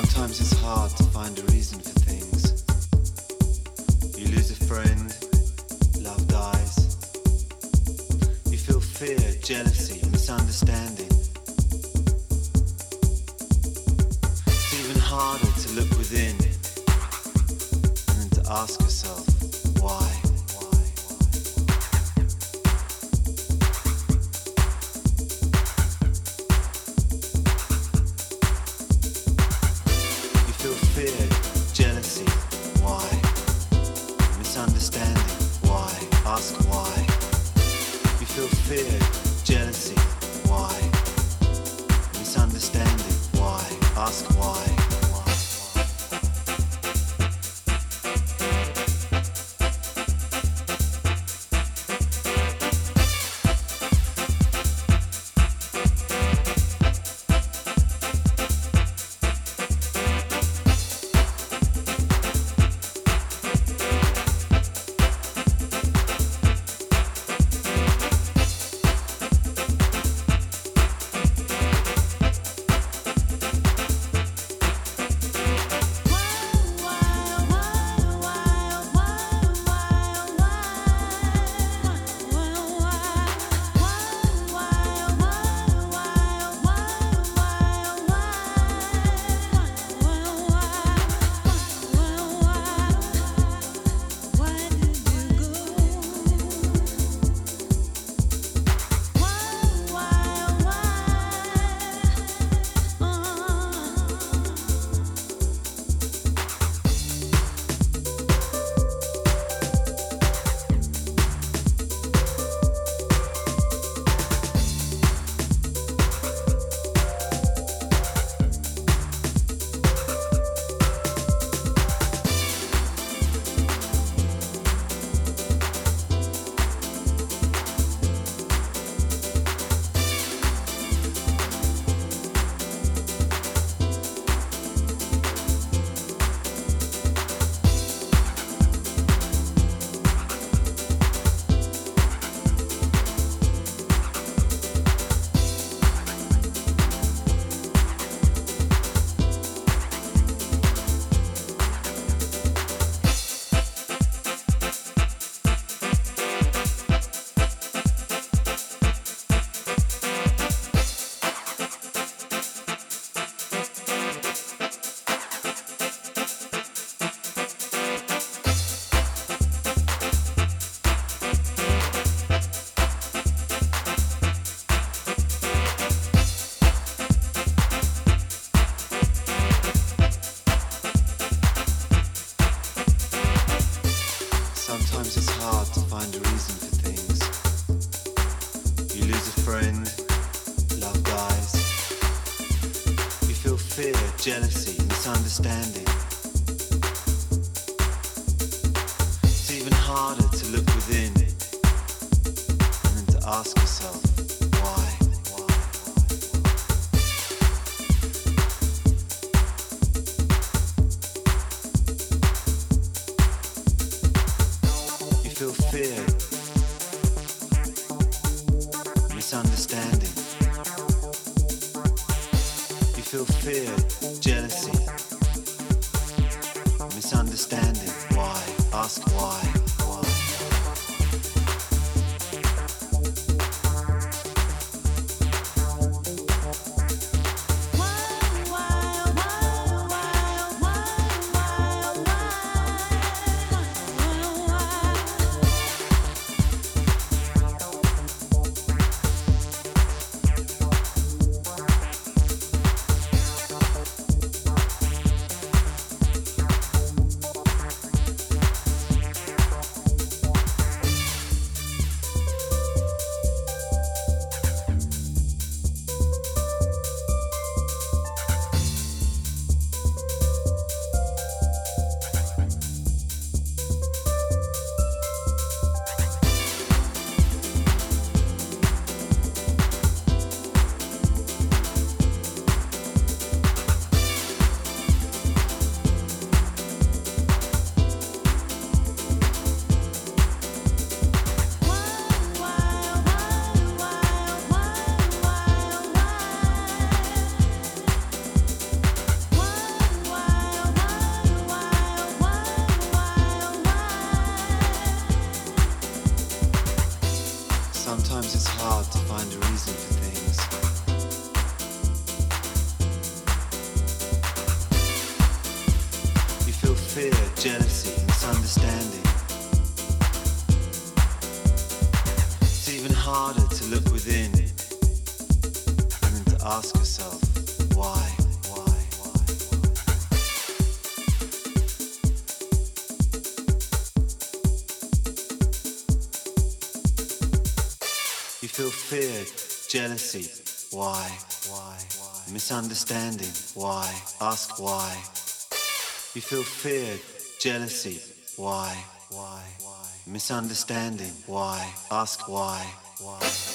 Sometimes it's hard to find a reason for things. You lose a friend, love dies. You feel fear, jealousy, misunderstanding. It's even harder to look within and to ask yourself, why? Ask why. Friend, love dies. You feel fear, jealousy, misunderstanding. It's even harder to look within and then to ask yourself, why? You feel fear, misunderstanding. You feel fear, jealousy, misunderstanding. Why? Ask why. Sometimes it's hard to find a reason for things. You feel fear, jealousy, misunderstanding. It's even harder to look within and then to ask yourself why. Feel fear, jealousy, why, why, why? Misunderstanding, why? Ask why. You feel fear, jealousy, why, why, why? Misunderstanding, why? Ask why, why?